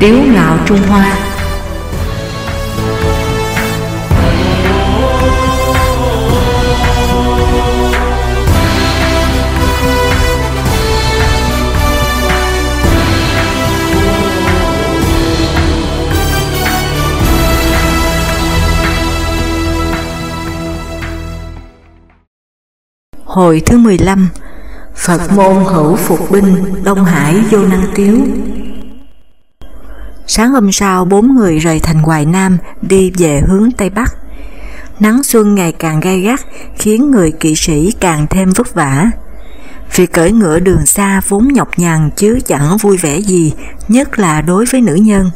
Tiếu ngạo Trung Hoa. Hồi thứ 15 Phật môn hữu phục binh Đông Hải vô năng tiếu Sáng hôm sau bốn người rời thành Hoài Nam đi về hướng Tây Bắc Nắng xuân ngày càng gay gắt khiến người kỵ sĩ càng thêm vất vả Việc cởi ngựa đường xa vốn nhọc nhằn chứ chẳng vui vẻ gì, nhất là đối với nữ nhân.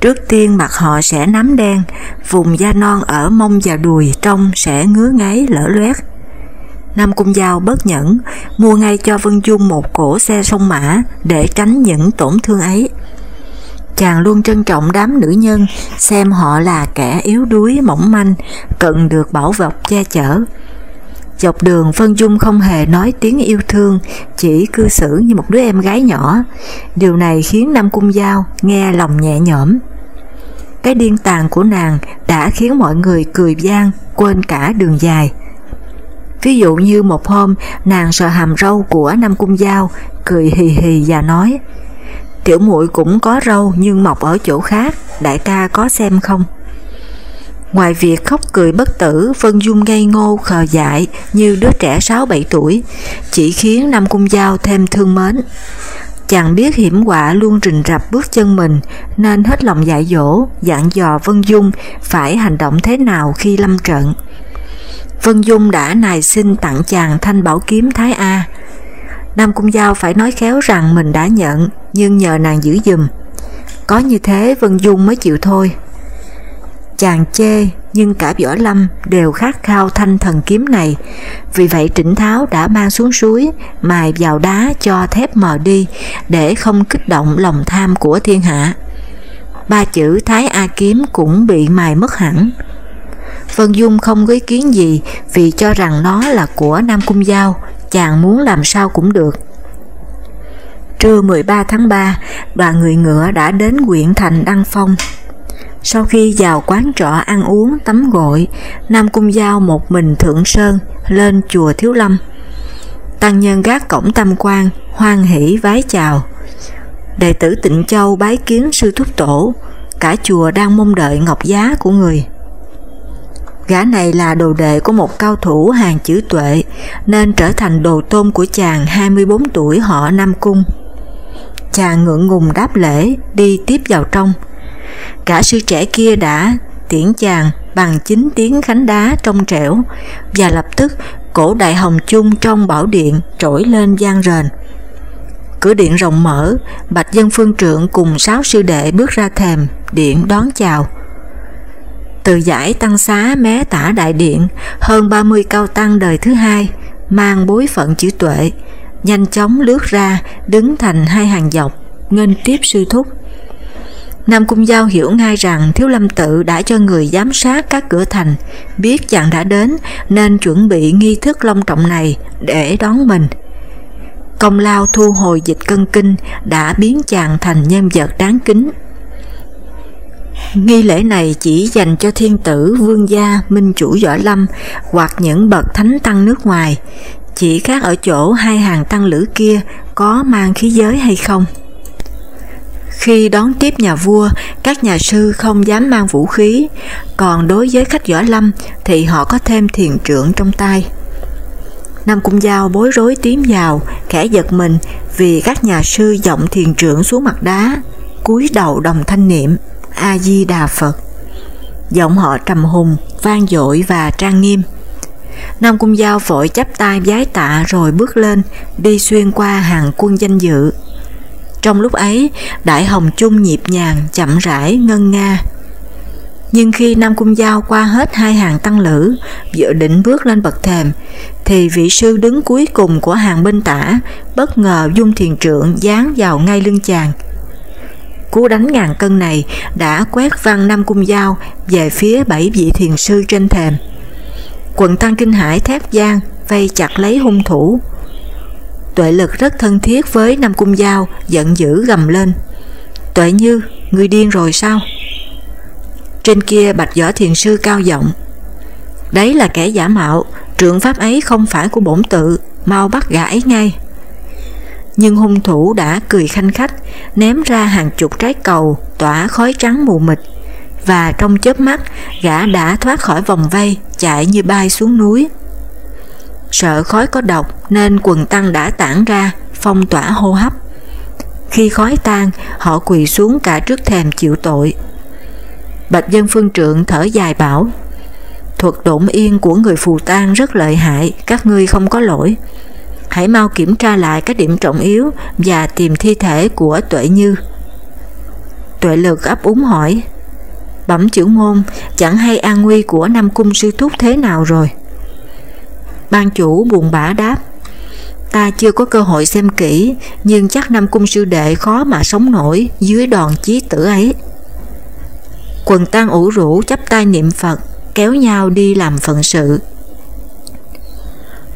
Trước tiên mặt họ sẽ nắm đen, vùng da non ở mông và đùi trong sẽ ngứa ngáy lở loét. Nam Cung Giao bất nhẫn, mua ngay cho Vân Dung một cổ xe sông mã để tránh những tổn thương ấy. Chàng luôn trân trọng đám nữ nhân, xem họ là kẻ yếu đuối mỏng manh, cần được bảo vật che chở. Dọc đường Vân Dung không hề nói tiếng yêu thương, chỉ cư xử như một đứa em gái nhỏ. Điều này khiến Nam Cung Giao nghe lòng nhẹ nhõm. Cái điên tàn của nàng đã khiến mọi người cười gian, quên cả đường dài. Ví dụ như một hôm nàng sợ hàm râu của Nam Cung Giao, cười hì hì và nói Tiểu muội cũng có râu nhưng mọc ở chỗ khác, đại ca có xem không? Ngoài việc khóc cười bất tử, Vân Dung ngây ngô khờ dại như đứa trẻ 6-7 tuổi, chỉ khiến Nam Cung Giao thêm thương mến. Chàng biết hiểm họa luôn rình rập bước chân mình nên hết lòng dạy dỗ, dặn dò Vân Dung phải hành động thế nào khi lâm trận. Vân Dung đã nài xin tặng chàng thanh bảo kiếm Thái A. Nam Cung Giao phải nói khéo rằng mình đã nhận, nhưng nhờ nàng giữ dùm. Có như thế Vân Dung mới chịu thôi. Chàng chê, nhưng cả Võ Lâm đều khát khao thanh thần kiếm này, vì vậy Trịnh Tháo đã mang xuống suối, mài vào đá cho thép mờ đi, để không kích động lòng tham của thiên hạ. Ba chữ Thái A Kiếm cũng bị mài mất hẳn. Vân Dung không có ý kiến gì vì cho rằng nó là của Nam Cung Giao, chàng muốn làm sao cũng được. Trưa 13 tháng 3, đoàn người ngựa đã đến huyện thành Đăng Phong. Sau khi vào quán trọ ăn uống, tắm gội, Nam Cung Giao một mình thượng sơn, lên chùa Thiếu Lâm. Tăng nhân gác cổng tam quan, hoan hỷ vái chào. Đệ tử Tịnh Châu bái kiến sư thúc tổ, cả chùa đang mong đợi ngọc giá của người. Gã này là đồ đệ của một cao thủ hàng chữ tuệ nên trở thành đồ tôn của chàng 24 tuổi họ Nam Cung. Chàng ngượng ngùng đáp lễ đi tiếp vào trong. Cả sư trẻ kia đã tiễn chàng bằng chính tiếng khánh đá trong trẻo và lập tức cổ đại hồng chung trong bảo điện trỗi lên gian rền. Cửa điện rộng mở, Bạch Dân Phương Trượng cùng sáu sư đệ bước ra thềm, điện đón chào. Từ giải tăng xá mé tả đại điện, hơn 30 cao tăng đời thứ hai, mang bối phận chữ tuệ, nhanh chóng lướt ra, đứng thành hai hàng dọc, nghênh tiếp sư thúc. Nam Cung Giao hiểu ngay rằng Thiếu Lâm Tự đã cho người giám sát các cửa thành, biết chàng đã đến nên chuẩn bị nghi thức long trọng này để đón mình. Công lao thu hồi dịch cân kinh đã biến chàng thành nhân vật đáng kính. Nghi lễ này chỉ dành cho thiên tử, vương gia, minh chủ võ lâm hoặc những bậc thánh tăng nước ngoài, chỉ khác ở chỗ hai hàng tăng lữ kia có mang khí giới hay không. Khi đón tiếp nhà vua, các nhà sư không dám mang vũ khí, còn đối với khách võ lâm thì họ có thêm thiền trưởng trong tay. Nam Cung Giao bối rối tím vào, khẽ giật mình vì các nhà sư giọng thiền trưởng xuống mặt đá, cúi đầu đồng thanh niệm. A-di-đà Phật. Giọng họ trầm hùng, vang dội và trang nghiêm. Nam Cung Giao vội chắp tay giái tạ rồi bước lên, đi xuyên qua hàng quân danh dự. Trong lúc ấy, Đại Hồng Chung nhịp nhàng, chậm rãi, ngân nga. Nhưng khi Nam Cung Giao qua hết hai hàng tăng lữ, dự định bước lên bậc thềm, thì vị sư đứng cuối cùng của hàng bên tả, bất ngờ dung thiền trượng dán vào ngay lưng chàng, cú đánh ngàn cân này đã quét văn năm cung dao về phía bảy vị thiền sư trên thềm. Quận Tăng Kinh Hải thép giang vây chặt lấy hung thủ. Tuệ lực rất thân thiết với năm Cung dao giận dữ gầm lên. Tuệ Như, người điên rồi sao? Trên kia bạch võ thiền sư cao giọng Đấy là kẻ giả mạo, trượng pháp ấy không phải của bổn tự, mau bắt gã ấy ngay. Nhưng hung thủ đã cười khanh khách, ném ra hàng chục trái cầu, tỏa khói trắng mù mịt, và trong chớp mắt, gã đã thoát khỏi vòng vây, chạy như bay xuống núi. Sợ khói có độc nên quần tăng đã tản ra, phong tỏa hô hấp. Khi khói tan, họ quỳ xuống cả trước thềm chịu tội. Bạch dân phương trượng thở dài bảo, thuật độn yên của người phù tang rất lợi hại, các ngươi không có lỗi. Hãy mau kiểm tra lại các điểm trọng yếu và tìm thi thể của Tuệ Như. Tuệ lực ấp úng hỏi, bẩm chữ môn, chẳng hay an nguy của Nam Cung sư thúc thế nào rồi? Ban chủ buồn bã đáp, ta chưa có cơ hội xem kỹ, nhưng chắc Nam Cung sư đệ khó mà sống nổi dưới đòn chí tử ấy. Quần tăng ủ rũ chắp tay niệm Phật, kéo nhau đi làm phận sự.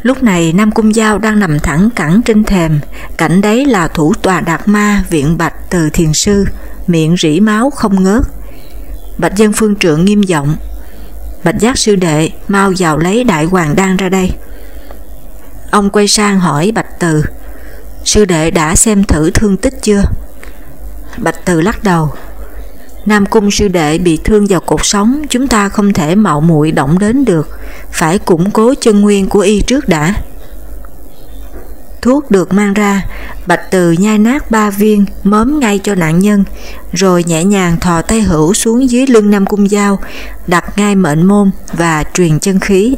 Lúc này Nam Cung Giao đang nằm thẳng cẳng trên thềm, cảnh đấy là thủ tòa Đạt Ma viện bạch từ thiền sư, miệng rỉ máu không ngớt. Bạch dân phương trượng nghiêm giọng Bạch giác sư đệ mau vào lấy đại hoàng đan ra đây. Ông quay sang hỏi Bạch Từ Sư đệ đã xem thử thương tích chưa? Bạch Từ lắc đầu Nam Cung sư đệ bị thương vào cột sống, chúng ta không thể mạo muội động đến được, phải củng cố chân nguyên của y trước đã. Thuốc được mang ra, Bạch Từ nhai nát ba viên, mớm ngay cho nạn nhân, rồi nhẹ nhàng thò tay hữu xuống dưới lưng Nam Cung Dao, đặt ngay mệnh môn và truyền chân khí.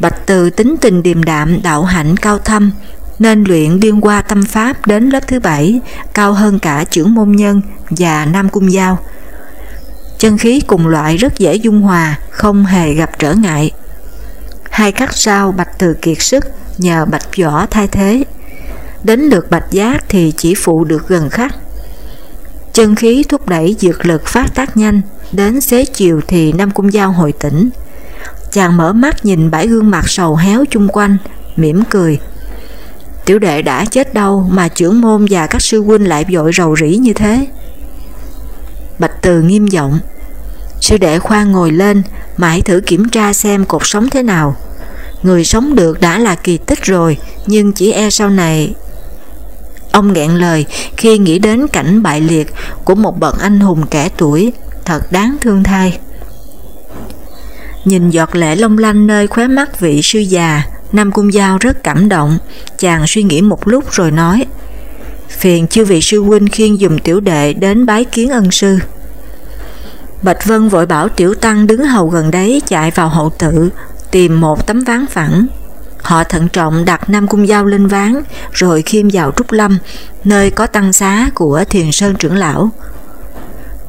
Bạch Từ tính tình điềm đạm, đạo hạnh cao thâm, nên luyện điên qua tâm pháp đến lớp thứ bảy, cao hơn cả trưởng môn nhân và nam cung giao. Chân khí cùng loại rất dễ dung hòa, không hề gặp trở ngại. Hai khắc sau bạch từ kiệt sức nhờ bạch võ thay thế. Đến lượt bạch giác thì chỉ phụ được gần khắc. Chân khí thúc đẩy dược lực phát tác nhanh, đến xế chiều thì Nam Cung Giao hồi tỉnh. Chàng mở mắt nhìn bãi gương mặt sầu héo chung quanh, mỉm cười Tiểu đệ đã chết đâu mà trưởng môn và các sư huynh lại vội rầu rĩ như thế. Bạch Từ nghiêm giọng Sư đệ khoan ngồi lên mãi thử kiểm tra xem cột sống thế nào. Người sống được đã là kỳ tích rồi nhưng chỉ e sau này Ông nghẹn lời khi nghĩ đến cảnh bại liệt của một bậc anh hùng trẻ tuổi, thật đáng thương thay. Nhìn giọt lệ long lanh nơi khóe mắt vị sư già, Nam Cung Giao rất cảm động, chàng suy nghĩ một lúc rồi nói Phiền chư vị sư huynh khiên dùm tiểu đệ đến bái kiến ân sư. Bạch Vân vội bảo tiểu tăng đứng hầu gần đấy chạy vào hậu tự, tìm một tấm ván phẳng. Họ thận trọng đặt Nam Cung Giao lên ván, rồi khiêm vào Trúc Lâm, nơi có tăng xá của Thiền Sơn trưởng lão.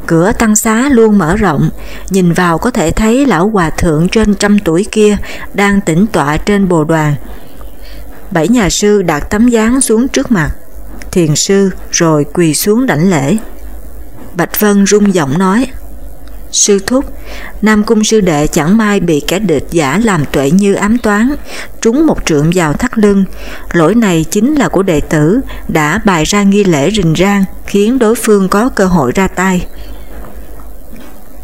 Cửa tăng xá luôn mở rộng, nhìn vào có thể thấy lão hòa thượng trên trăm tuổi kia đang tĩnh tọa trên bồ đoàn. Bảy nhà sư đặt tấm dáng xuống trước mặt, thiền sư rồi quỳ xuống đảnh lễ. Bạch Vân rung giọng nói, Sư thúc, Nam Cung sư đệ chẳng may bị kẻ địch giả làm tuệ như ám toán, trúng một trượng vào thắt lưng. Lỗi này chính là của đệ tử, đã bày ra nghi lễ rình rang, khiến đối phương có cơ hội ra tay.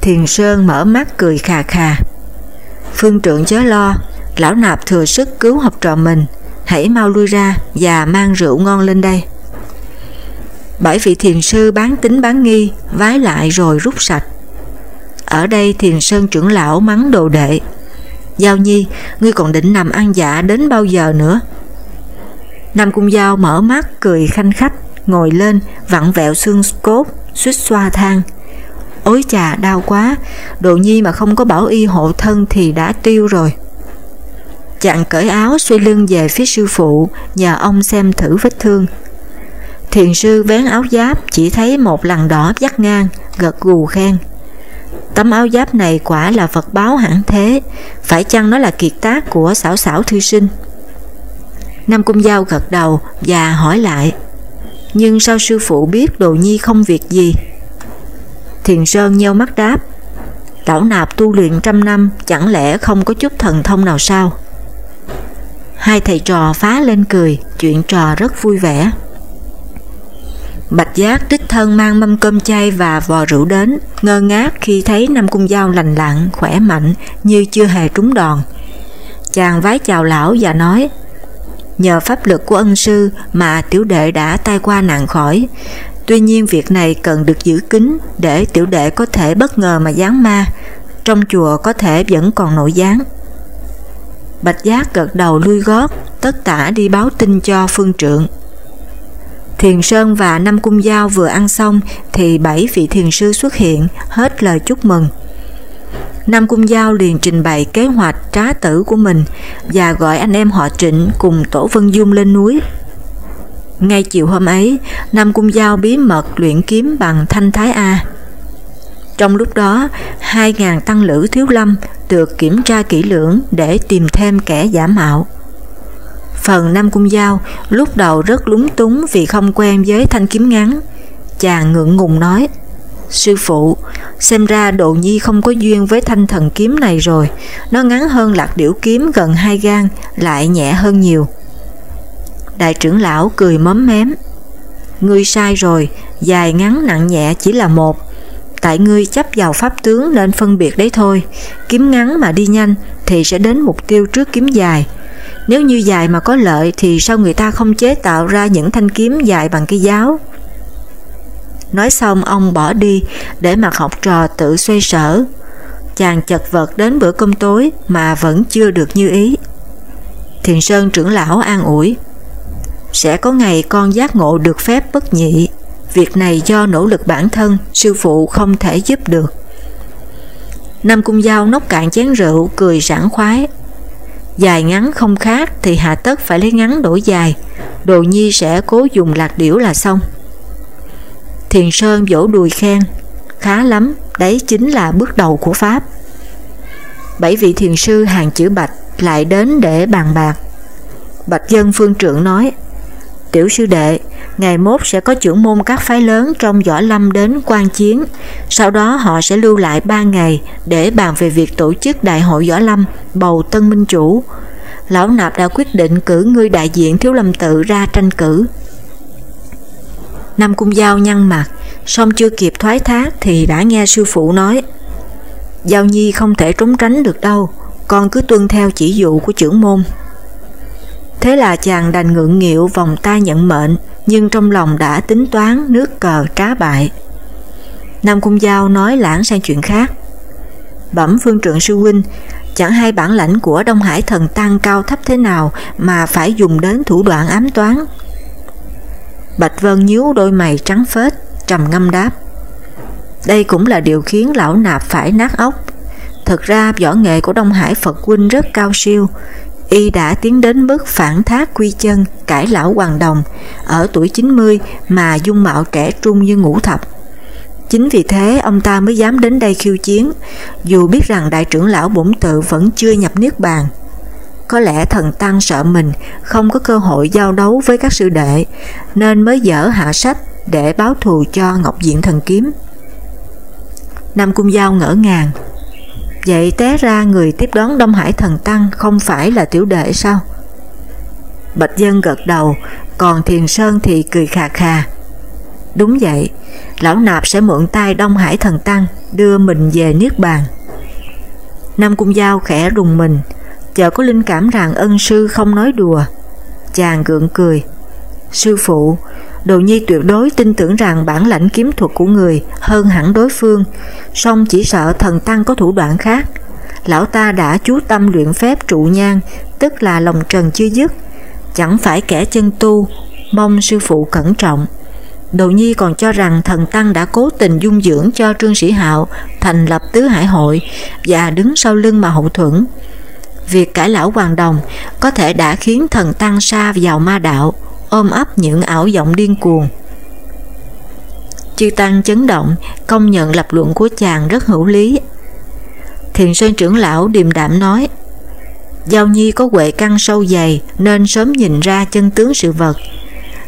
Thiền Sơn mở mắt cười khà khà. Phương trượng chớ lo, lão nạp thừa sức cứu học trò mình, hãy mau lui ra và mang rượu ngon lên đây. Bảy vị thiền sư bán tính bán nghi, vái lại rồi rút sạch. Ở đây thiền sơn trưởng lão mắng đồ đệ. Giao nhi, ngươi còn định nằm ăn dạ đến bao giờ nữa? Nam Cung Giao mở mắt cười khanh khách, ngồi lên, vặn vẹo xương cốt, suýt xoa thang. Ôi chà đau quá, đồ nhi mà không có bảo y hộ thân thì đã tiêu rồi. Chàng cởi áo suy lưng về phía sư phụ, nhờ ông xem thử vết thương. Thiền sư vén áo giáp chỉ thấy một lằn đỏ dắt ngang, gật gù khen. Tấm áo giáp này quả là vật báo hẳn thế, phải chăng nó là kiệt tác của xảo xảo thư sinh? Nam Cung Giao gật đầu và hỏi lại, nhưng sao sư phụ biết đồ nhi không việc gì? Thiền Sơn nheo mắt đáp, lão nạp tu luyện trăm năm chẳng lẽ không có chút thần thông nào sao? Hai thầy trò phá lên cười, chuyện trò rất vui vẻ. Bạch Giác đích thân mang mâm cơm chay và vò rượu đến, ngơ ngác khi thấy năm cung dao lành lặn, khỏe mạnh như chưa hề trúng đòn. Chàng vái chào lão và nói, nhờ pháp lực của ân sư mà tiểu đệ đã tai qua nạn khỏi, tuy nhiên việc này cần được giữ kín để tiểu đệ có thể bất ngờ mà giáng ma, trong chùa có thể vẫn còn nội gián. Bạch Giác gật đầu lui gót, tất tả đi báo tin cho phương trượng. Thiền Sơn và Năm Cung Giao vừa ăn xong thì bảy vị thiền sư xuất hiện, hết lời chúc mừng. Nam Cung Giao liền trình bày kế hoạch trá tử của mình và gọi anh em họ Trịnh cùng Tổ Vân Dung lên núi. Ngay chiều hôm ấy, Nam Cung Giao bí mật luyện kiếm bằng Thanh Thái A. Trong lúc đó, 2.000 tăng lữ thiếu lâm được kiểm tra kỹ lưỡng để tìm thêm kẻ giả mạo. Phần Nam Cung Giao lúc đầu rất lúng túng vì không quen với thanh kiếm ngắn. Chàng ngượng ngùng nói, Sư phụ, xem ra Độ Nhi không có duyên với thanh thần kiếm này rồi, nó ngắn hơn lạc điểu kiếm gần hai gan, lại nhẹ hơn nhiều. Đại trưởng lão cười móm mém, Ngươi sai rồi, dài ngắn nặng nhẹ chỉ là một, tại ngươi chấp vào pháp tướng nên phân biệt đấy thôi, kiếm ngắn mà đi nhanh thì sẽ đến mục tiêu trước kiếm dài, nếu như dài mà có lợi thì sao người ta không chế tạo ra những thanh kiếm dài bằng cái giáo? Nói xong ông bỏ đi để mặc học trò tự xoay sở. Chàng chật vật đến bữa cơm tối mà vẫn chưa được như ý. Thiền Sơn trưởng lão an ủi. Sẽ có ngày con giác ngộ được phép bất nhị. Việc này do nỗ lực bản thân, sư phụ không thể giúp được. Nam Cung Giao nốc cạn chén rượu, cười sảng khoái. Dài ngắn không khác thì hạ tất phải lấy ngắn đổi dài, đồ nhi sẽ cố dùng lạc điểu là xong. Thiền Sơn vỗ đùi khen, khá lắm, đấy chính là bước đầu của Pháp. Bảy vị thiền sư hàng chữ bạch lại đến để bàn bạc. Bạch dân phương trưởng nói, Tiểu sư đệ, ngày mốt sẽ có trưởng môn các phái lớn trong võ lâm đến quan chiến, sau đó họ sẽ lưu lại 3 ngày để bàn về việc tổ chức đại hội võ lâm, bầu tân minh chủ. Lão Nạp đã quyết định cử ngươi đại diện thiếu lâm tự ra tranh cử. Nam Cung Giao nhăn mặt, song chưa kịp thoái thác thì đã nghe sư phụ nói Giao Nhi không thể trốn tránh được đâu, con cứ tuân theo chỉ dụ của trưởng môn. Thế là chàng đành ngượng nghịu vòng tay nhận mệnh, nhưng trong lòng đã tính toán nước cờ trá bại. Nam Cung Giao nói lãng sang chuyện khác. Bẩm phương trượng sư huynh, chẳng hay bản lãnh của Đông Hải thần tăng cao thấp thế nào mà phải dùng đến thủ đoạn ám toán. Bạch Vân nhíu đôi mày trắng phết, trầm ngâm đáp. Đây cũng là điều khiến lão nạp phải nát óc. Thực ra võ nghệ của Đông Hải Phật huynh rất cao siêu, y đã tiến đến mức phản thác quy chân, cải lão hoàng đồng, ở tuổi 90 mà dung mạo trẻ trung như ngũ thập. Chính vì thế ông ta mới dám đến đây khiêu chiến, dù biết rằng đại trưởng lão bổn tự vẫn chưa nhập niết bàn. Có lẽ thần tăng sợ mình không có cơ hội giao đấu với các sư đệ, nên mới dở hạ sách để báo thù cho Ngọc Diện Thần Kiếm. Nam Cung Giao ngỡ ngàng, Vậy té ra người tiếp đón Đông Hải Thần Tăng không phải là tiểu đệ sao? Bạch Dân gật đầu, còn Thiền Sơn thì cười khà khà. Đúng vậy, Lão Nạp sẽ mượn tay Đông Hải Thần Tăng đưa mình về Niết Bàn. Nam Cung Giao khẽ rùng mình, chợt có linh cảm rằng ân sư không nói đùa. Chàng gượng cười. Sư phụ, Đồ Nhi tuyệt đối tin tưởng rằng bản lãnh kiếm thuật của người hơn hẳn đối phương, song chỉ sợ thần tăng có thủ đoạn khác. Lão ta đã chú tâm luyện phép trụ nhang, tức là lòng trần chưa dứt, chẳng phải kẻ chân tu, mong sư phụ cẩn trọng. Đồ Nhi còn cho rằng thần Tăng đã cố tình dung dưỡng cho Trương Sĩ Hạo thành lập tứ hải hội và đứng sau lưng mà hậu thuẫn. Việc cải lão hoàng đồng có thể đã khiến thần Tăng xa vào ma đạo, ôm ấp những ảo vọng điên cuồng. Chư Tăng chấn động, công nhận lập luận của chàng rất hữu lý. Thiền Sơn trưởng lão điềm đạm nói, Giao Nhi có huệ căn sâu dày nên sớm nhìn ra chân tướng sự vật.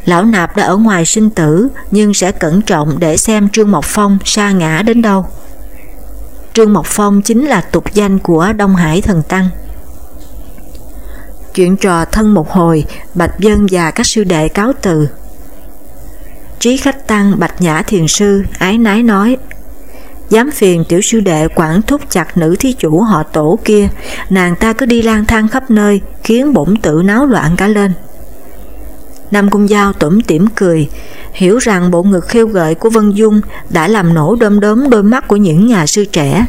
Lão Nạp đã ở ngoài sinh tử nhưng sẽ cẩn trọng để xem Trương Mộc Phong sa ngã đến đâu. Trương Mộc Phong chính là tục danh của Đông Hải Thần Tăng. Chuyện trò thân một hồi, Bạch Dân và các sư đệ cáo từ. trí khách tăng bạch nhã thiền sư ái nái nói Dám phiền tiểu sư đệ quản thúc chặt nữ thí chủ họ tổ kia, nàng ta cứ đi lang thang khắp nơi, khiến bổn tự náo loạn cả lên. Nam Cung Giao tủm tỉm cười, hiểu rằng bộ ngực khiêu gợi của Vân Dung đã làm nổ đom đóm đôi mắt của những nhà sư trẻ.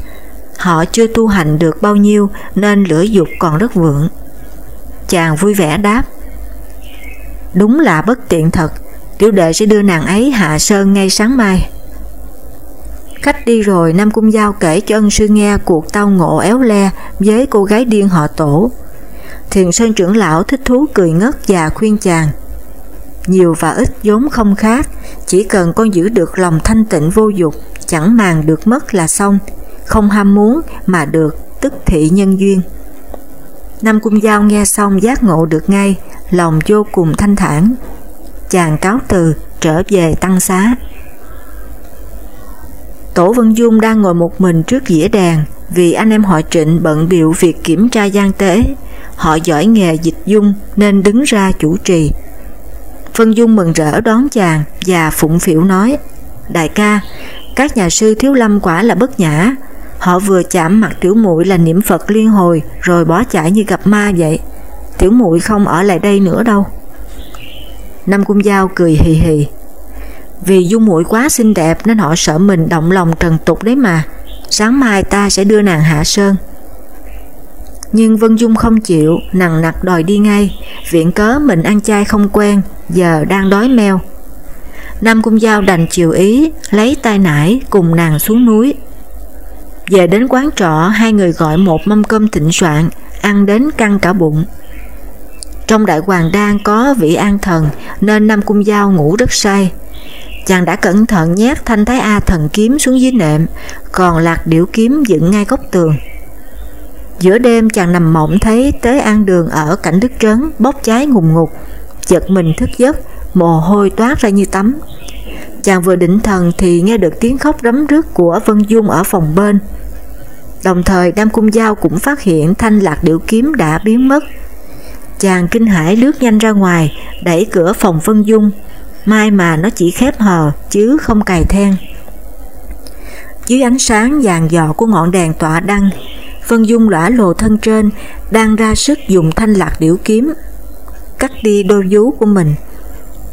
Họ chưa tu hành được bao nhiêu nên lửa dục còn rất vượng. Chàng vui vẻ đáp, Đúng là bất tiện thật, tiểu đệ sẽ đưa nàng ấy hạ sơn ngay sáng mai. Khách đi rồi Nam Cung Giao kể cho ân sư nghe cuộc tao ngộ éo le với cô gái điên họ tổ. Thiền Sơn trưởng lão thích thú cười ngất và khuyên chàng. Nhiều và ít vốn không khác, chỉ cần con giữ được lòng thanh tịnh vô dục, chẳng màng được mất là xong, không ham muốn mà được tức thị nhân duyên. Nam Cung Giao nghe xong giác ngộ được ngay, lòng vô cùng thanh thản. Chàng cáo từ trở về tăng xá. Tổ Vân Dung đang ngồi một mình trước dĩa đàn vì anh em họ trịnh bận biểu việc kiểm tra gian tế. Họ giỏi nghề dịch dung nên đứng ra chủ trì. Vân Dung mừng rỡ đón chàng và phụng phịu nói Đại ca, các nhà sư thiếu lâm quả là bất nhã. Họ vừa chạm mặt tiểu muội là niệm Phật liên hồi rồi bỏ chạy như gặp ma vậy. Tiểu muội không ở lại đây nữa đâu. Nam Cung Giao cười hì hì vì dung muội quá xinh đẹp nên họ sợ mình động lòng trần tục đấy mà. Sáng mai ta sẽ đưa nàng hạ sơn. Nhưng Vân Dung không chịu, nặng nặc đòi đi ngay, viện cớ mình ăn chay không quen, giờ đang đói meo. Nam Cung Giao đành chiều ý, lấy tay nải cùng nàng xuống núi. Về đến quán trọ, hai người gọi một mâm cơm thịnh soạn, ăn đến căng cả bụng. Trong đại hoàng đan có vị an thần nên Nam Cung Giao ngủ rất say, chàng đã cẩn thận nhét thanh thái A thần kiếm xuống dưới nệm, còn lạc điểu kiếm dựng ngay góc tường. Giữa đêm chàng nằm mộng thấy tới an đường ở cảnh đức trấn bốc cháy ngùng ngục, giật mình thức giấc, mồ hôi toát ra như tắm. Chàng vừa định thần thì nghe được tiếng khóc rấm rứt của Vân Dung ở phòng bên. Đồng thời Nam Cung Giao cũng phát hiện thanh lạc điệu kiếm đã biến mất. Chàng kinh hãi lướt nhanh ra ngoài, đẩy cửa phòng Vân Dung, mai mà nó chỉ khép hờ chứ không cài then. Dưới ánh sáng vàng dọ của ngọn đèn tọa đăng, Vân Dung lõa lồ thân trên đang ra sức dùng thanh lạc điểu kiếm cắt đi đôi vú của mình.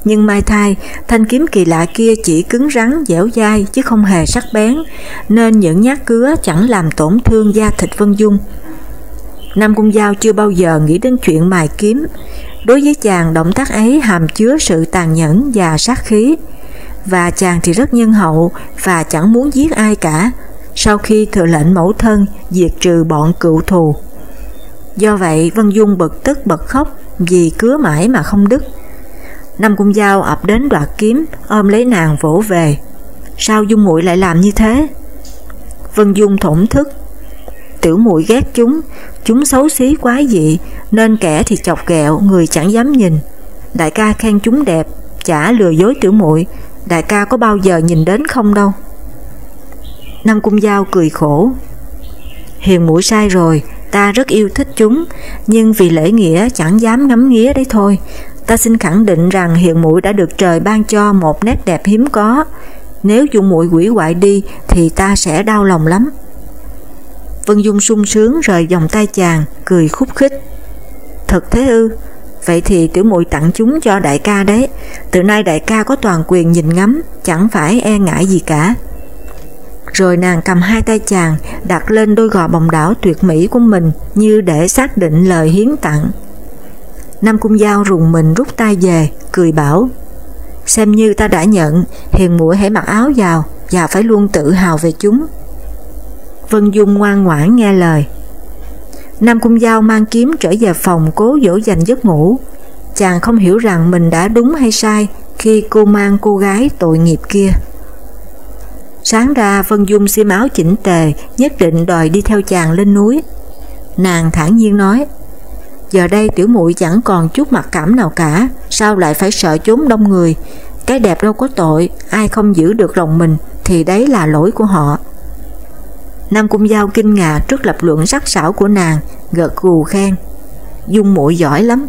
Nhưng mai thai, thanh kiếm kỳ lạ kia chỉ cứng rắn, dẻo dai chứ không hề sắc bén, nên những nhát cứa chẳng làm tổn thương da thịt Vân Dung. Nam Cung Giao chưa bao giờ nghĩ đến chuyện mài kiếm, Đối với chàng động tác ấy hàm chứa sự tàn nhẫn và sát khí và chàng thì rất nhân hậu và chẳng muốn giết ai cả sau khi thừa lệnh mẫu thân diệt trừ bọn cựu thù. Do vậy Vân Dung bực tức bật khóc vì cứa mãi mà không đứt. Năm cung dao ập đến đoạt kiếm ôm lấy nàng vỗ về. Sao Dung muội lại làm như thế? Vân Dung thổn thức. Tiểu muội ghét chúng, Chúng xấu xí quá dị, nên kẻ thì chọc ghẹo, người chẳng dám nhìn. Đại ca khen chúng đẹp, chả lừa dối tiểu muội đại ca có bao giờ nhìn đến không đâu. Nam Cung Giao cười khổ. Hiền mũi sai rồi, ta rất yêu thích chúng, nhưng vì lễ nghĩa chẳng dám ngắm nghía đấy thôi. Ta xin khẳng định rằng hiện mũi đã được trời ban cho một nét đẹp hiếm có. Nếu dung mũi quỷ hoại đi thì ta sẽ đau lòng lắm. Vân Dung sung sướng rời vòng tay chàng, cười khúc khích. Thật thế ư? Vậy thì tiểu muội tặng chúng cho đại ca đấy. Từ nay đại ca có toàn quyền nhìn ngắm, chẳng phải e ngại gì cả. Rồi nàng cầm hai tay chàng đặt lên đôi gò bồng đảo tuyệt mỹ của mình như để xác định lời hiến tặng. Nam Cung Giao rùng mình rút tay về, cười bảo Xem như ta đã nhận, hiền muội hãy mặc áo vào và phải luôn tự hào về chúng. Vân Dung ngoan ngoãn nghe lời. Nam Cung Giao mang kiếm trở về phòng cố dỗ dành giấc ngủ. Chàng không hiểu rằng mình đã đúng hay sai khi cô mang cô gái tội nghiệp kia. Sáng ra Vân Dung xiêm áo chỉnh tề, nhất định đòi đi theo chàng lên núi. Nàng thản nhiên nói, giờ đây tiểu muội chẳng còn chút mặc cảm nào cả, sao lại phải sợ chốn đông người. Cái đẹp đâu có tội, ai không giữ được lòng mình thì đấy là lỗi của họ. Nam Cung Giao kinh ngạc trước lập luận sắc sảo của nàng, gật gù khen. Dung muội giỏi lắm.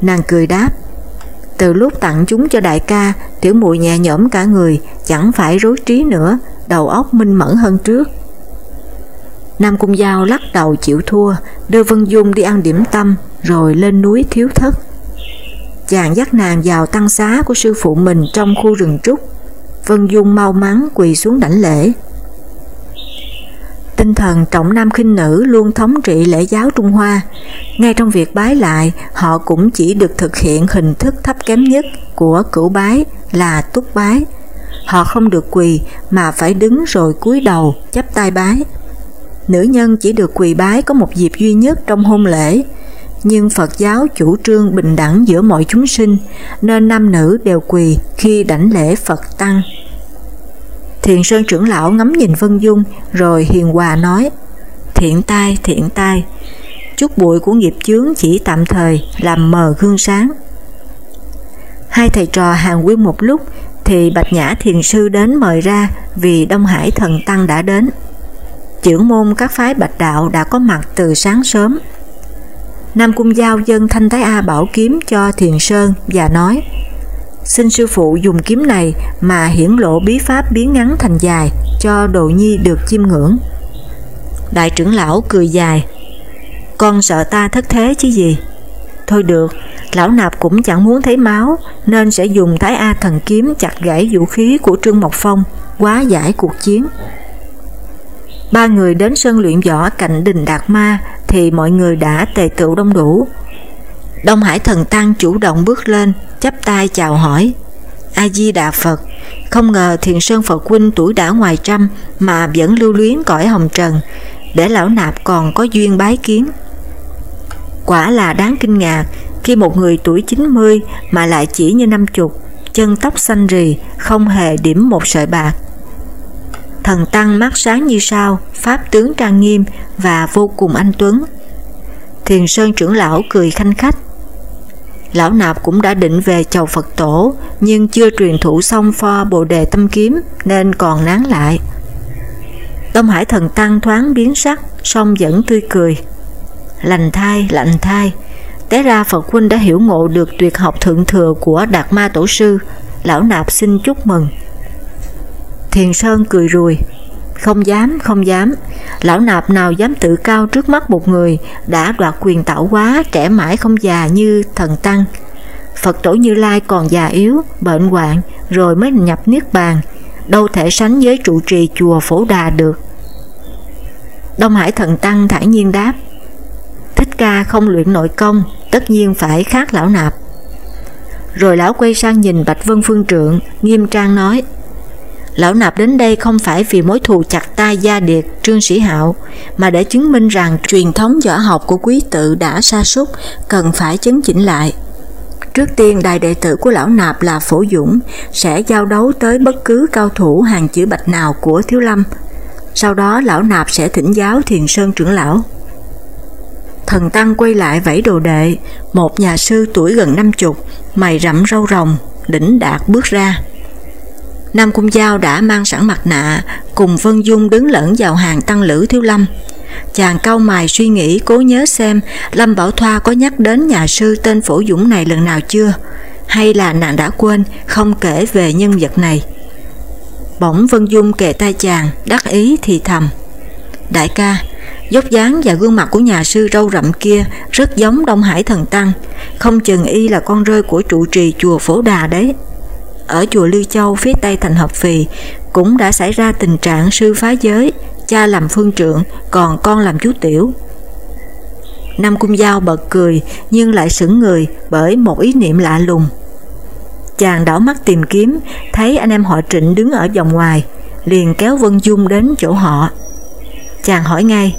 Nàng cười đáp, Từ lúc tặng chúng cho đại ca, tiểu muội nhẹ nhõm cả người, chẳng phải rối trí nữa, đầu óc minh mẫn hơn trước. Nam Cung Giao lắc đầu chịu thua, đưa Vân Dung đi ăn điểm tâm, rồi lên núi thiếu thất. Chàng dắt nàng vào tăng xá của sư phụ mình trong khu rừng trúc. Vân Dung mau mắn quỳ xuống đảnh lễ. Tinh thần trọng nam khinh nữ luôn thống trị lễ giáo Trung Hoa. Ngay trong việc bái lại, họ cũng chỉ được thực hiện hình thức thấp kém nhất của cửu bái là túc bái. Họ không được quỳ mà phải đứng rồi cúi đầu chắp tay bái. Nữ nhân chỉ được quỳ bái có một dịp duy nhất trong hôn lễ, nhưng Phật giáo chủ trương bình đẳng giữa mọi chúng sinh, nên nam nữ đều quỳ khi đảnh lễ Phật Tăng. Thiền Sơn trưởng lão ngắm nhìn Vân Dung rồi hiền hòa nói Thiện tai, thiện tai, chút bụi của nghiệp chướng chỉ tạm thời làm mờ gương sáng. Hai thầy trò hàng quyên một lúc thì Bạch Nhã Thiền Sư đến mời ra vì Đông Hải Thần Tăng đã đến. Trưởng môn các phái Bạch Đạo đã có mặt từ sáng sớm. Nam Cung Giao dân Thanh Thái A bảo kiếm cho Thiền Sơn và nói Xin sư phụ dùng kiếm này mà hiển lộ bí pháp biến ngắn thành dài cho đồ nhi được chiêm ngưỡng. Đại trưởng lão cười dài Con sợ ta thất thế chứ gì? Thôi được, lão nạp cũng chẳng muốn thấy máu nên sẽ dùng Thái A thần kiếm chặt gãy vũ khí của Trương Mộc Phong quá giải cuộc chiến. Ba người đến sân luyện võ cạnh đình Đạt Ma thì mọi người đã tề tựu đông đủ. Đông Hải Thần Tăng chủ động bước lên, chắp tay chào hỏi. A-di-đà Phật, không ngờ Thiền Sơn Phật Huynh tuổi đã ngoài trăm mà vẫn lưu luyến cõi hồng trần, để lão nạp còn có duyên bái kiến. Quả là đáng kinh ngạc khi một người tuổi 90 mà lại chỉ như năm chục, chân tóc xanh rì, không hề điểm một sợi bạc. Thần Tăng mắt sáng như sao, pháp tướng trang nghiêm và vô cùng anh tuấn. Thiền Sơn trưởng lão cười khanh khách. Lão nạp cũng đã định về chầu Phật tổ, nhưng chưa truyền thụ xong pho bồ đề tâm kiếm nên còn nán lại. Đông Hải thần tăng thoáng biến sắc, song vẫn tươi cười. Lành thai, lạnh thai, té ra Phật huynh đã hiểu ngộ được tuyệt học thượng thừa của Đạt Ma Tổ Sư, lão nạp xin chúc mừng. Thiền Sơn cười rùi, không dám, không dám, lão nạp nào dám tự cao trước mắt một người đã đoạt quyền tạo quá, trẻ mãi không già như thần tăng. Phật tổ Như Lai còn già yếu, bệnh hoạn rồi mới nhập Niết Bàn, đâu thể sánh với trụ trì chùa Phổ Đà được. Đông Hải thần tăng thản nhiên đáp, Thích ca không luyện nội công, tất nhiên phải khác lão nạp. Rồi lão quay sang nhìn Bạch Vân Phương Trượng, nghiêm trang nói, Lão nạp đến đây không phải vì mối thù chặt tay gia điệt Trương Sĩ Hạo, mà để chứng minh rằng truyền thống võ học của quý tự đã sa sút cần phải chấn chỉnh lại. Trước tiên đại đệ tử của lão nạp là Phổ Dũng sẽ giao đấu tới bất cứ cao thủ hàng chữ bạch nào của Thiếu Lâm. Sau đó lão nạp sẽ thỉnh giáo Thiền Sơn trưởng lão. Thần Tăng quay lại vẫy đồ đệ, một nhà sư tuổi gần năm chục, mày rậm râu rồng, đỉnh đạt bước ra. Nam Cung Giao đã mang sẵn mặt nạ, cùng Vân Dung đứng lẫn vào hàng tăng lữ thiếu lâm. Chàng cau mày suy nghĩ cố nhớ xem Lâm Bảo Thoa có nhắc đến nhà sư tên Phổ Dũng này lần nào chưa, hay là nàng đã quên không kể về nhân vật này. Bỗng Vân Dung kề tay chàng, đắc ý thì thầm. Đại ca, dốc dáng và gương mặt của nhà sư râu rậm kia rất giống Đông Hải Thần Tăng, không chừng y là con rơi của trụ trì chùa Phổ Đà đấy ở chùa Lưu Châu phía tây thành Hợp Phì cũng đã xảy ra tình trạng sư phá giới, cha làm phương trượng, còn con làm chú tiểu. Nam Cung Giao bật cười nhưng lại sững người bởi một ý niệm lạ lùng. Chàng đảo mắt tìm kiếm, thấy anh em họ Trịnh đứng ở vòng ngoài, liền kéo Vân Dung đến chỗ họ. Chàng hỏi ngay,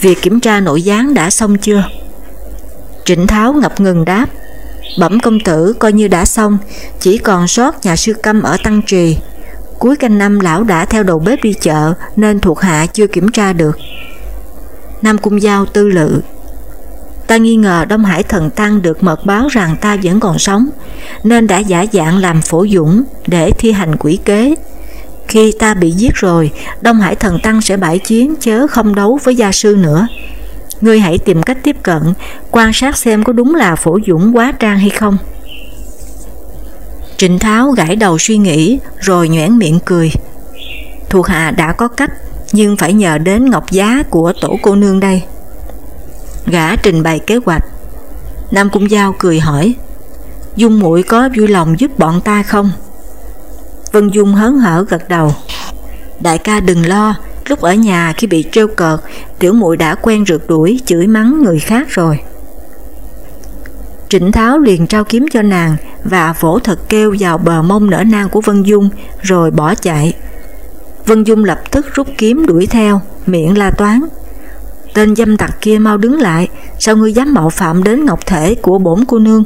việc kiểm tra nội gián đã xong chưa? Trịnh Tháo ngập ngừng đáp, Bẩm công tử coi như đã xong, chỉ còn sót nhà sư câm ở Tăng Trì. Cuối canh năm lão đã theo đầu bếp đi chợ nên thuộc hạ chưa kiểm tra được. Nam Cung Giao tư lự Ta nghi ngờ Đông Hải Thần Tăng được mật báo rằng ta vẫn còn sống, nên đã giả dạng làm phổ dũng để thi hành quỷ kế. Khi ta bị giết rồi, Đông Hải Thần Tăng sẽ bãi chiến chớ không đấu với gia sư nữa. Ngươi hãy tìm cách tiếp cận, quan sát xem có đúng là phổ dũng quá trang hay không. Trịnh Tháo gãi đầu suy nghĩ rồi nhoẻn miệng cười. Thuộc hạ đã có cách nhưng phải nhờ đến ngọc giá của tổ cô nương đây. Gã trình bày kế hoạch. Nam Cung Giao cười hỏi Dung muội có vui lòng giúp bọn ta không? Vân Dung hớn hở gật đầu. Đại ca đừng lo, lúc ở nhà khi bị trêu cợt, tiểu muội đã quen rượt đuổi, chửi mắng người khác rồi. Trịnh Tháo liền trao kiếm cho nàng và vỗ thật kêu vào bờ mông nở nang của Vân Dung rồi bỏ chạy. Vân Dung lập tức rút kiếm đuổi theo, miệng la toán. Tên dâm tặc kia mau đứng lại, sao ngươi dám mạo phạm đến ngọc thể của bổn cô nương?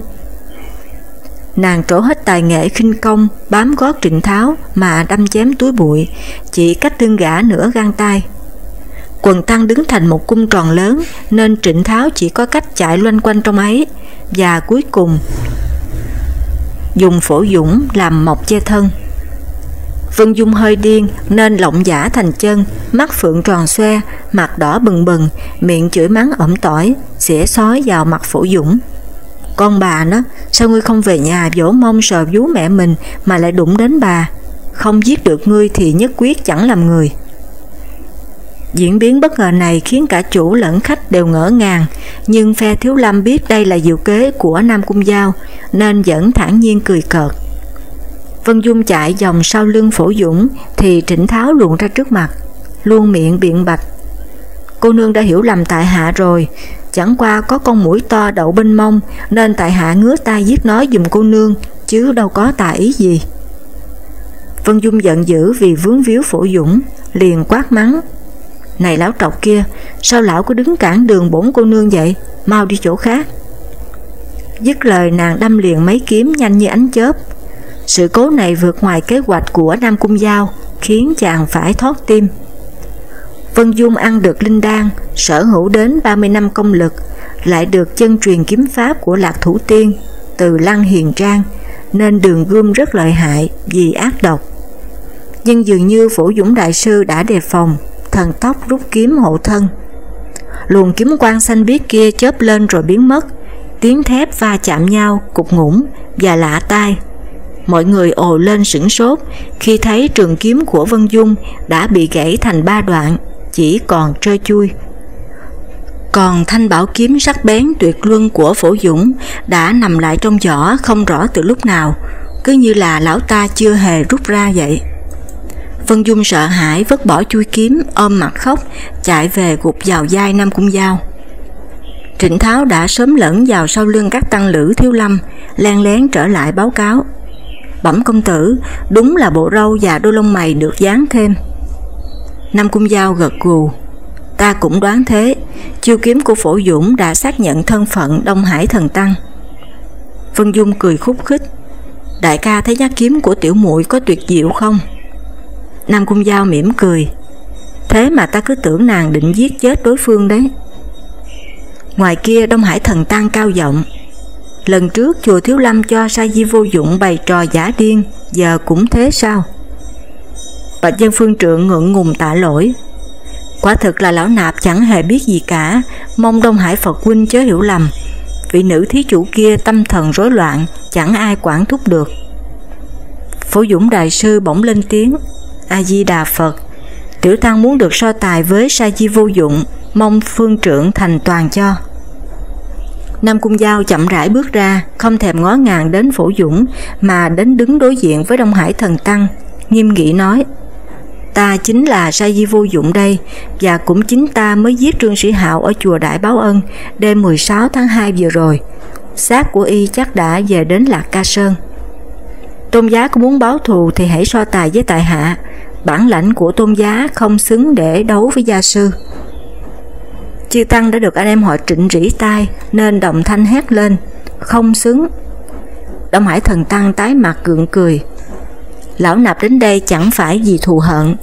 Nàng trổ hết tài nghệ khinh công, bám gót trịnh tháo mà đâm chém túi bụi, chỉ cách thương gã nửa gan tay. Quần tăng đứng thành một cung tròn lớn nên trịnh tháo chỉ có cách chạy loanh quanh trong ấy và cuối cùng dùng phổ dũng làm mọc che thân. Vân Dung hơi điên nên lộng giả thành chân, mắt phượng tròn xoe, mặt đỏ bừng bừng, miệng chửi mắng ẩm tỏi, xỉa sói vào mặt phổ dũng. Con bà nó, sao ngươi không về nhà vỗ mông sờ vú mẹ mình mà lại đụng đến bà? Không giết được ngươi thì nhất quyết chẳng làm người. Diễn biến bất ngờ này khiến cả chủ lẫn khách đều ngỡ ngàng, nhưng phe thiếu lâm biết đây là diệu kế của Nam Cung Giao, nên vẫn thản nhiên cười cợt. Vân Dung chạy dòng sau lưng phổ dũng thì Trịnh Tháo luồn ra trước mặt, luôn miệng biện bạch. Cô nương đã hiểu lầm tại hạ rồi, chẳng qua có con mũi to đậu bên mông nên tại hạ ngứa tay giết nó dùm cô nương, chứ đâu có tà ý gì. Vân Dung giận dữ vì vướng víu phổ dũng, liền quát mắng. Này lão trọc kia, sao lão cứ đứng cản đường bổn cô nương vậy, mau đi chỗ khác. Dứt lời nàng đâm liền mấy kiếm nhanh như ánh chớp. Sự cố này vượt ngoài kế hoạch của Nam Cung Giao, khiến chàng phải thoát tim. Vân Dung ăn được linh đan, sở hữu đến 30 năm công lực, lại được chân truyền kiếm pháp của Lạc Thủ Tiên từ Lăng Hiền Trang, nên đường gươm rất lợi hại vì ác độc. Nhưng dường như Phổ Dũng Đại Sư đã đề phòng, thần tốc rút kiếm hộ thân. Luồng kiếm quang xanh biếc kia chớp lên rồi biến mất, tiếng thép va chạm nhau, cục ngủng và lạ tai. Mọi người ồ lên sửng sốt khi thấy trường kiếm của Vân Dung đã bị gãy thành ba đoạn chỉ còn trơ chui. Còn thanh bảo kiếm sắc bén tuyệt luân của phổ dũng đã nằm lại trong giỏ không rõ từ lúc nào, cứ như là lão ta chưa hề rút ra vậy. Vân Dung sợ hãi vứt bỏ chui kiếm, ôm mặt khóc, chạy về gục vào vai Nam Cung Giao. Trịnh Tháo đã sớm lẫn vào sau lưng các tăng lữ thiếu lâm, len lén trở lại báo cáo. Bẩm công tử, đúng là bộ râu và đôi lông mày được dán thêm. Nam Cung Giao gật gù. Ta cũng đoán thế, chiêu kiếm của Phổ Dũng đã xác nhận thân phận Đông Hải Thần Tăng. Vân Dung cười khúc khích. Đại ca thấy nhát kiếm của tiểu muội có tuyệt diệu không? Nam Cung Giao mỉm cười. Thế mà ta cứ tưởng nàng định giết chết đối phương đấy. Ngoài kia Đông Hải Thần Tăng cao giọng. Lần trước chùa Thiếu Lâm cho Sa Di vô dụng bày trò giả điên, giờ cũng thế sao? Bạch dân phương trượng ngượng ngùng tạ lỗi. Quả thực là lão nạp chẳng hề biết gì cả, mong Đông Hải Phật huynh chớ hiểu lầm. Vị nữ thí chủ kia tâm thần rối loạn, chẳng ai quản thúc được. Phổ Dũng Đại Sư bỗng lên tiếng, A-di-đà Phật, tiểu tăng muốn được so tài với sa di vô dụng, mong phương trưởng thành toàn cho. Nam Cung Giao chậm rãi bước ra, không thèm ngó ngàng đến Phổ Dũng, mà đến đứng đối diện với Đông Hải Thần Tăng, nghiêm nghị nói, Ta chính là Sa Di Vô Dụng đây, và cũng chính ta mới giết Trương Sĩ Hạo ở chùa Đại Báo Ân đêm 16 tháng 2 vừa rồi. Xác của y chắc đã về đến Lạc Ca Sơn. Tôn giá có muốn báo thù thì hãy so tài với tại hạ, bản lãnh của tôn giá không xứng để đấu với gia sư. Chư Tăng đã được anh em họ trịnh rỉ tai nên đồng thanh hét lên, không xứng. Đông Hải Thần Tăng tái mặt gượng cười, Lão nạp đến đây chẳng phải vì thù hận,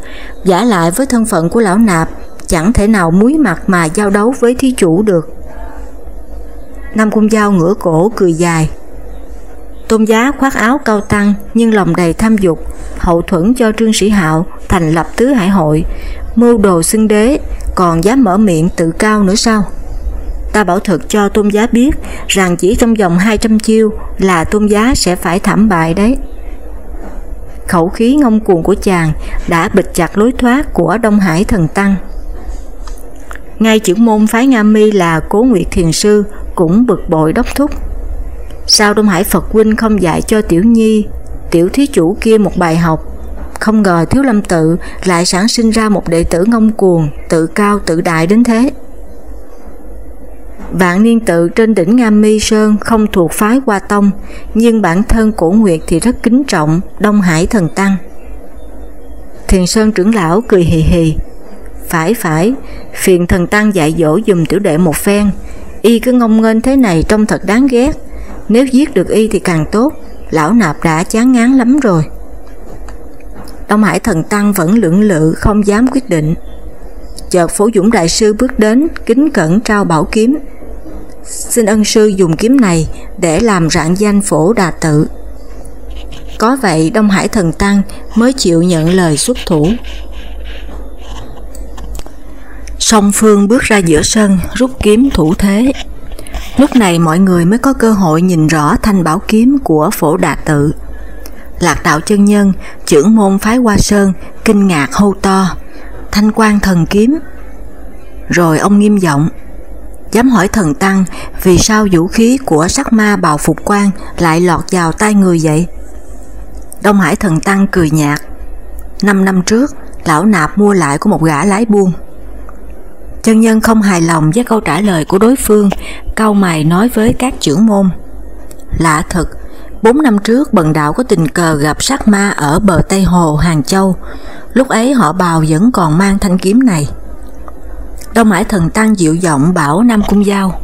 giả lại với thân phận của lão nạp, chẳng thể nào muối mặt mà giao đấu với thí chủ được. Nam Cung Giao ngửa cổ cười dài. Tôn giá khoác áo cao tăng nhưng lòng đầy tham dục, hậu thuẫn cho Trương Sĩ Hạo thành lập tứ hải hội, mưu đồ xưng đế, còn dám mở miệng tự cao nữa sao? Ta bảo thật cho tôn giá biết rằng chỉ trong vòng 200 chiêu là tôn giá sẽ phải thảm bại đấy khẩu khí ngông cuồng của chàng đã bịch chặt lối thoát của Đông Hải Thần Tăng. Ngay trưởng môn phái Nga Mi là Cố Nguyệt Thiền Sư cũng bực bội đốc thúc. Sao Đông Hải Phật Huynh không dạy cho Tiểu Nhi, tiểu thí chủ kia một bài học? Không ngờ Thiếu Lâm Tự lại sản sinh ra một đệ tử ngông cuồng, tự cao tự đại đến thế. Vạn niên tự trên đỉnh Nga Mi Sơn không thuộc phái Hoa Tông, nhưng bản thân cổ Nguyệt thì rất kính trọng Đông Hải Thần Tăng. Thiền Sơn trưởng lão cười hì hì. Phải phải, phiền thần Tăng dạy dỗ dùm tiểu đệ một phen, y cứ ngông nghênh thế này trông thật đáng ghét, nếu giết được y thì càng tốt, lão nạp đã chán ngán lắm rồi. Đông Hải Thần Tăng vẫn lưỡng lự không dám quyết định. Chợt Phổ Dũng Đại Sư bước đến, kính cẩn trao bảo kiếm, xin ân sư dùng kiếm này để làm rạng danh phổ đà tự. Có vậy Đông Hải Thần Tăng mới chịu nhận lời xuất thủ. Song Phương bước ra giữa sân, rút kiếm thủ thế. Lúc này mọi người mới có cơ hội nhìn rõ thanh bảo kiếm của phổ đà tự. Lạc đạo chân nhân, trưởng môn phái Hoa Sơn, kinh ngạc hô to, thanh quan thần kiếm. Rồi ông nghiêm giọng, dám hỏi thần Tăng vì sao vũ khí của sắc ma bào phục quan lại lọt vào tay người vậy? Đông Hải thần Tăng cười nhạt. Năm năm trước, lão nạp mua lại của một gã lái buôn. Chân nhân không hài lòng với câu trả lời của đối phương, cau mày nói với các trưởng môn. Lạ thật, bốn năm trước bần đạo có tình cờ gặp sát ma ở bờ Tây Hồ, Hàng Châu, lúc ấy họ bào vẫn còn mang thanh kiếm này. Đông Hải Thần Tăng dịu giọng bảo Nam Cung Giao,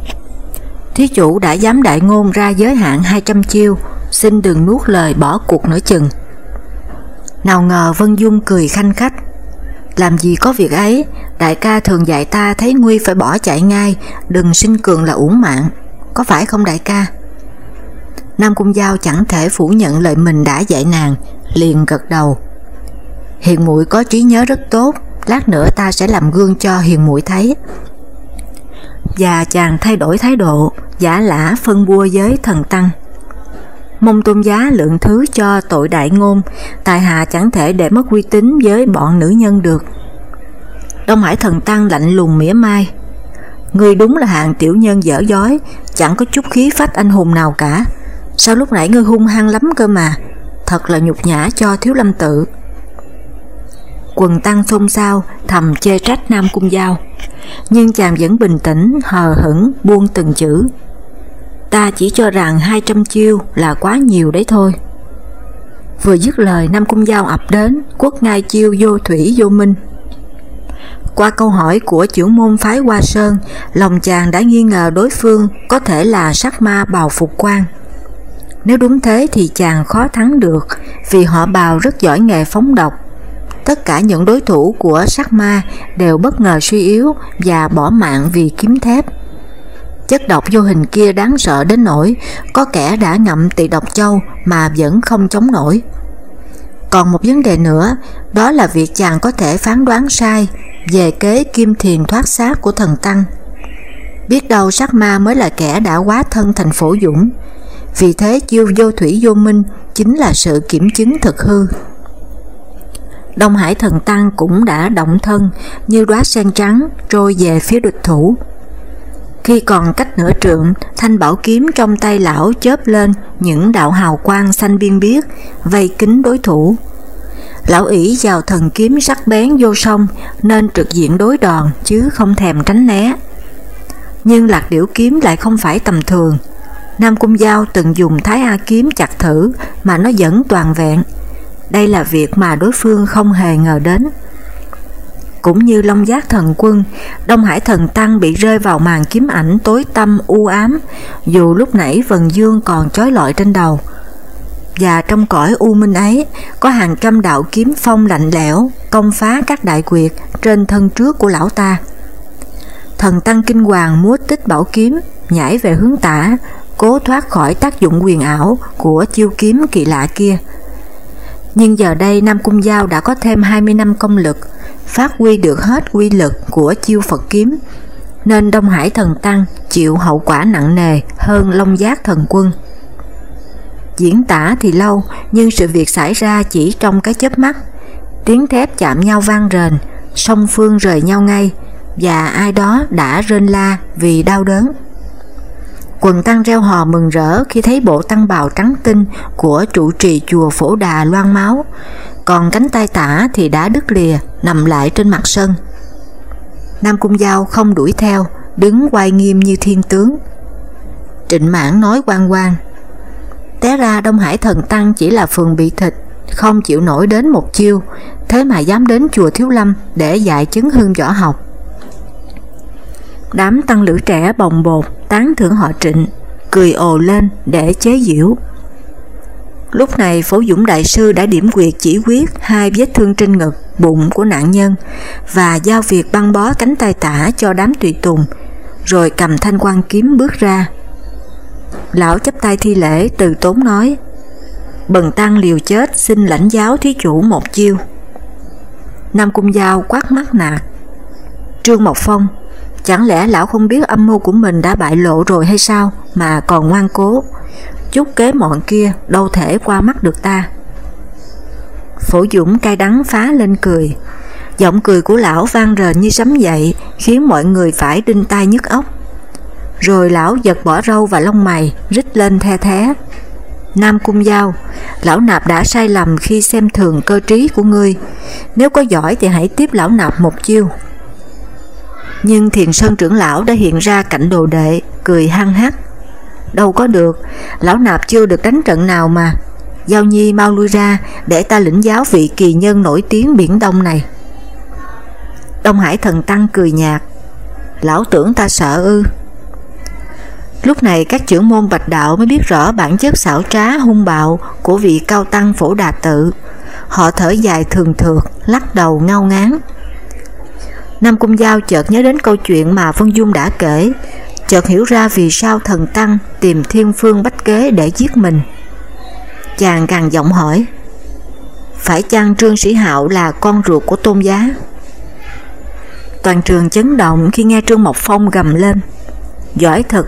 Thí chủ đã dám đại ngôn ra giới hạn 200 chiêu, Xin đừng nuốt lời bỏ cuộc nửa chừng. Nào ngờ Vân Dung cười khanh khách, Làm gì có việc ấy, Đại ca thường dạy ta thấy nguy phải bỏ chạy ngay, Đừng sinh cường là uổng mạng, Có phải không đại ca? Nam Cung Giao chẳng thể phủ nhận lời mình đã dạy nàng, Liền gật đầu. Hiện muội có trí nhớ rất tốt lát nữa ta sẽ làm gương cho hiền muội thấy. Và chàng thay đổi thái độ, giả lã phân bua với thần tăng. Mong tôn giá lượng thứ cho tội đại ngôn, tài hạ chẳng thể để mất uy tín với bọn nữ nhân được. Đông Hải thần tăng lạnh lùng mỉa mai. Ngươi đúng là hạng tiểu nhân dở dói, chẳng có chút khí phách anh hùng nào cả. Sao lúc nãy ngươi hung hăng lắm cơ mà, thật là nhục nhã cho thiếu lâm tự quần tăng xôn xao thầm chê trách Nam Cung Giao. Nhưng chàng vẫn bình tĩnh, hờ hững, buông từng chữ. Ta chỉ cho rằng 200 chiêu là quá nhiều đấy thôi. Vừa dứt lời Nam Cung Giao ập đến, quất ngay chiêu vô thủy vô minh. Qua câu hỏi của trưởng môn phái Hoa Sơn, lòng chàng đã nghi ngờ đối phương có thể là sắc ma bào phục quan. Nếu đúng thế thì chàng khó thắng được vì họ bào rất giỏi nghề phóng độc tất cả những đối thủ của sắc ma đều bất ngờ suy yếu và bỏ mạng vì kiếm thép. Chất độc vô hình kia đáng sợ đến nỗi có kẻ đã ngậm tỳ độc châu mà vẫn không chống nổi. Còn một vấn đề nữa, đó là việc chàng có thể phán đoán sai về kế kim thiền thoát xác của thần Tăng. Biết đâu sắc ma mới là kẻ đã quá thân thành phổ dũng, vì thế chiêu vô thủy vô minh chính là sự kiểm chứng thực hư. Đông Hải Thần Tăng cũng đã động thân như đóa sen trắng trôi về phía địch thủ. Khi còn cách nửa trượng, thanh bảo kiếm trong tay lão chớp lên những đạo hào quang xanh biên biếc, vây kính đối thủ. Lão ỷ vào thần kiếm sắc bén vô song nên trực diện đối đòn chứ không thèm tránh né. Nhưng lạc điểu kiếm lại không phải tầm thường. Nam Cung Giao từng dùng thái A kiếm chặt thử mà nó vẫn toàn vẹn, đây là việc mà đối phương không hề ngờ đến. Cũng như Long Giác Thần Quân, Đông Hải Thần Tăng bị rơi vào màn kiếm ảnh tối tâm u ám, dù lúc nãy Vân Dương còn chói lọi trên đầu. Và trong cõi u minh ấy, có hàng trăm đạo kiếm phong lạnh lẽo, công phá các đại quyệt trên thân trước của lão ta. Thần Tăng Kinh Hoàng múa tích bảo kiếm, nhảy về hướng tả, cố thoát khỏi tác dụng quyền ảo của chiêu kiếm kỳ lạ kia. Nhưng giờ đây Nam Cung Giao đã có thêm 20 năm công lực, phát huy được hết quy lực của chiêu Phật kiếm, nên Đông Hải Thần Tăng chịu hậu quả nặng nề hơn Long Giác Thần Quân. Diễn tả thì lâu, nhưng sự việc xảy ra chỉ trong cái chớp mắt. Tiếng thép chạm nhau vang rền, song phương rời nhau ngay, và ai đó đã rên la vì đau đớn. Quần tăng reo hò mừng rỡ khi thấy bộ tăng bào trắng tinh của trụ trì chùa Phổ Đà loan máu, còn cánh tay tả thì đã đứt lìa, nằm lại trên mặt sân. Nam Cung Giao không đuổi theo, đứng quay nghiêm như thiên tướng. Trịnh Mãn nói quan quan, té ra Đông Hải Thần Tăng chỉ là phường bị thịt, không chịu nổi đến một chiêu, thế mà dám đến chùa Thiếu Lâm để dạy chứng hương võ học. Đám tăng lữ trẻ bồng bột tán thưởng họ trịnh, cười ồ lên để chế giễu. Lúc này Phổ Dũng Đại Sư đã điểm quyệt chỉ quyết hai vết thương trên ngực, bụng của nạn nhân và giao việc băng bó cánh tay tả cho đám tùy tùng, rồi cầm thanh quan kiếm bước ra. Lão chấp tay thi lễ từ tốn nói, Bần tăng liều chết xin lãnh giáo thí chủ một chiêu. Nam Cung Giao quát mắt nạt. Trương Mộc Phong Chẳng lẽ lão không biết âm mưu của mình đã bại lộ rồi hay sao mà còn ngoan cố, chút kế mọn kia đâu thể qua mắt được ta. Phổ Dũng cay đắng phá lên cười, giọng cười của lão vang rền như sấm dậy khiến mọi người phải đinh tai nhức óc. Rồi lão giật bỏ râu và lông mày, rít lên the thé. Nam Cung Giao, lão nạp đã sai lầm khi xem thường cơ trí của ngươi, nếu có giỏi thì hãy tiếp lão nạp một chiêu. Nhưng thiền sơn trưởng lão đã hiện ra cạnh đồ đệ, cười hăng hắc. Đâu có được, lão nạp chưa được đánh trận nào mà. Giao Nhi mau lui ra để ta lĩnh giáo vị kỳ nhân nổi tiếng Biển Đông này. Đông Hải thần tăng cười nhạt. Lão tưởng ta sợ ư. Lúc này các trưởng môn bạch đạo mới biết rõ bản chất xảo trá hung bạo của vị cao tăng phổ đà tự. Họ thở dài thường thượt, lắc đầu ngao ngán. Nam Cung Giao chợt nhớ đến câu chuyện mà Vân Dung đã kể, chợt hiểu ra vì sao thần Tăng tìm thiên phương bách kế để giết mình. Chàng càng giọng hỏi, phải chăng Trương Sĩ Hạo là con ruột của tôn giá? Toàn trường chấn động khi nghe Trương Mộc Phong gầm lên. Giỏi thật,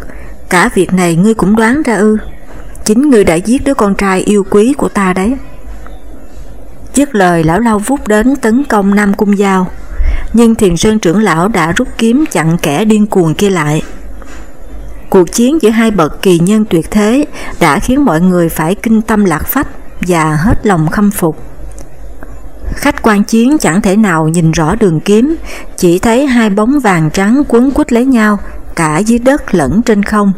cả việc này ngươi cũng đoán ra ư. Chính ngươi đã giết đứa con trai yêu quý của ta đấy. Dứt lời lão lao vút đến tấn công Nam Cung Giao nhưng thiền sơn trưởng lão đã rút kiếm chặn kẻ điên cuồng kia lại. Cuộc chiến giữa hai bậc kỳ nhân tuyệt thế đã khiến mọi người phải kinh tâm lạc phách và hết lòng khâm phục. Khách quan chiến chẳng thể nào nhìn rõ đường kiếm, chỉ thấy hai bóng vàng trắng quấn quýt lấy nhau cả dưới đất lẫn trên không.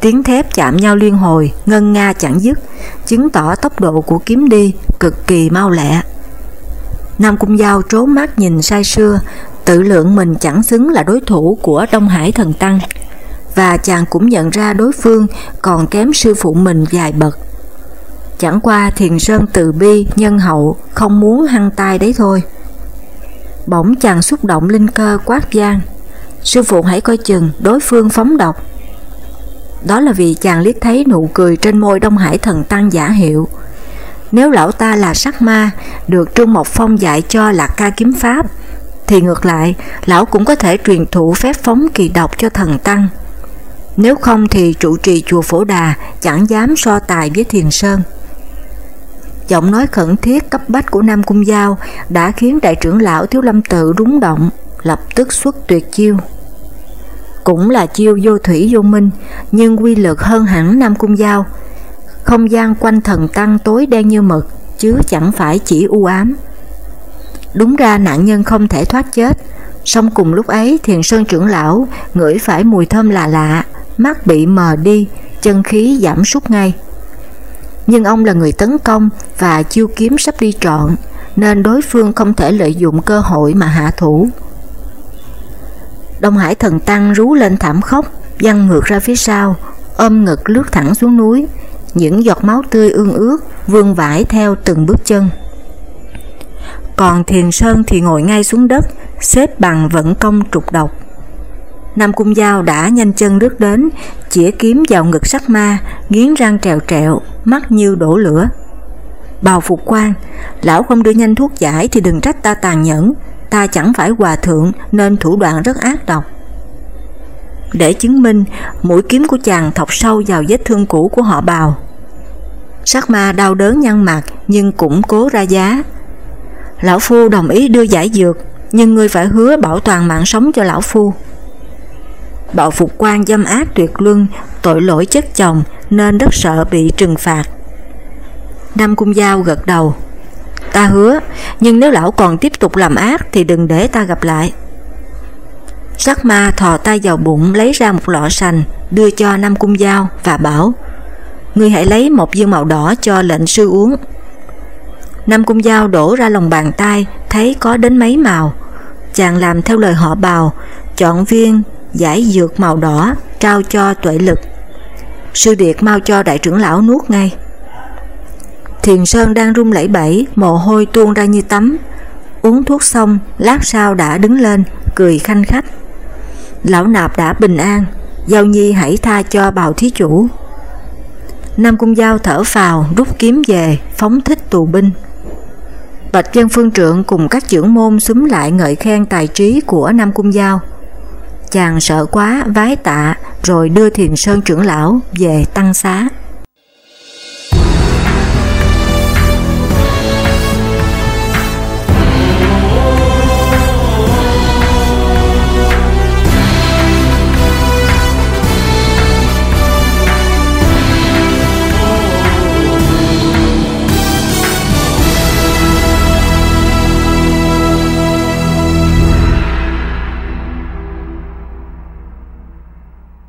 Tiếng thép chạm nhau liên hồi, ngân nga chẳng dứt, chứng tỏ tốc độ của kiếm đi cực kỳ mau lẹ. Nam Cung Giao trốn mắt nhìn sai xưa, tự lượng mình chẳng xứng là đối thủ của Đông Hải Thần Tăng, và chàng cũng nhận ra đối phương còn kém sư phụ mình vài bậc. Chẳng qua thiền sơn từ bi, nhân hậu, không muốn hăng tay đấy thôi. Bỗng chàng xúc động linh cơ quát gian, sư phụ hãy coi chừng đối phương phóng độc. Đó là vì chàng liếc thấy nụ cười trên môi Đông Hải Thần Tăng giả hiệu, nếu lão ta là sắc ma, được Trung Mộc Phong dạy cho là ca kiếm pháp, thì ngược lại, lão cũng có thể truyền thụ phép phóng kỳ độc cho thần tăng. Nếu không thì trụ trì chùa Phổ Đà chẳng dám so tài với Thiền Sơn. Giọng nói khẩn thiết cấp bách của Nam Cung Giao đã khiến đại trưởng lão Thiếu Lâm Tự rúng động, lập tức xuất tuyệt chiêu. Cũng là chiêu vô thủy vô minh, nhưng quy lực hơn hẳn Nam Cung Giao, không gian quanh thần tăng tối đen như mực, chứ chẳng phải chỉ u ám. Đúng ra nạn nhân không thể thoát chết, song cùng lúc ấy thiền sơn trưởng lão ngửi phải mùi thơm lạ lạ, mắt bị mờ đi, chân khí giảm sút ngay. Nhưng ông là người tấn công và chiêu kiếm sắp đi trọn, nên đối phương không thể lợi dụng cơ hội mà hạ thủ. Đông Hải thần tăng rú lên thảm khóc, văng ngược ra phía sau, ôm ngực lướt thẳng xuống núi, những giọt máu tươi ương ướt vương vãi theo từng bước chân. Còn Thiền Sơn thì ngồi ngay xuống đất, xếp bằng vận công trục độc. Nam Cung Giao đã nhanh chân rước đến, chĩa kiếm vào ngực sắc ma, nghiến răng trèo trẹo, mắt như đổ lửa. Bào Phục quan, lão không đưa nhanh thuốc giải thì đừng trách ta tàn nhẫn, ta chẳng phải hòa thượng nên thủ đoạn rất ác độc. Để chứng minh, mũi kiếm của chàng thọc sâu vào vết thương cũ của họ bào. Sắc ma đau đớn nhăn mặt nhưng cũng cố ra giá. Lão Phu đồng ý đưa giải dược, nhưng ngươi phải hứa bảo toàn mạng sống cho Lão Phu. Bạo phục quan dâm ác tuyệt luân, tội lỗi chất chồng nên rất sợ bị trừng phạt. Nam Cung Giao gật đầu. Ta hứa, nhưng nếu lão còn tiếp tục làm ác thì đừng để ta gặp lại. Sắc ma thò tay vào bụng lấy ra một lọ sành, đưa cho Nam Cung Giao và bảo Ngươi hãy lấy một viên màu đỏ cho lệnh sư uống. Nam Cung Giao đổ ra lòng bàn tay, thấy có đến mấy màu. Chàng làm theo lời họ bào, chọn viên giải dược màu đỏ, trao cho tuệ lực. Sư Điệt mau cho đại trưởng lão nuốt ngay. Thiền Sơn đang run lẩy bẩy, mồ hôi tuôn ra như tắm. Uống thuốc xong, lát sau đã đứng lên, cười khanh khách. Lão nạp đã bình an, Giao Nhi hãy tha cho bào thí chủ. Nam Cung Giao thở phào, rút kiếm về, phóng thích tù binh. Bạch Dân Phương Trượng cùng các trưởng môn xúm lại ngợi khen tài trí của Nam Cung Giao. Chàng sợ quá vái tạ rồi đưa Thiền Sơn trưởng lão về tăng xá.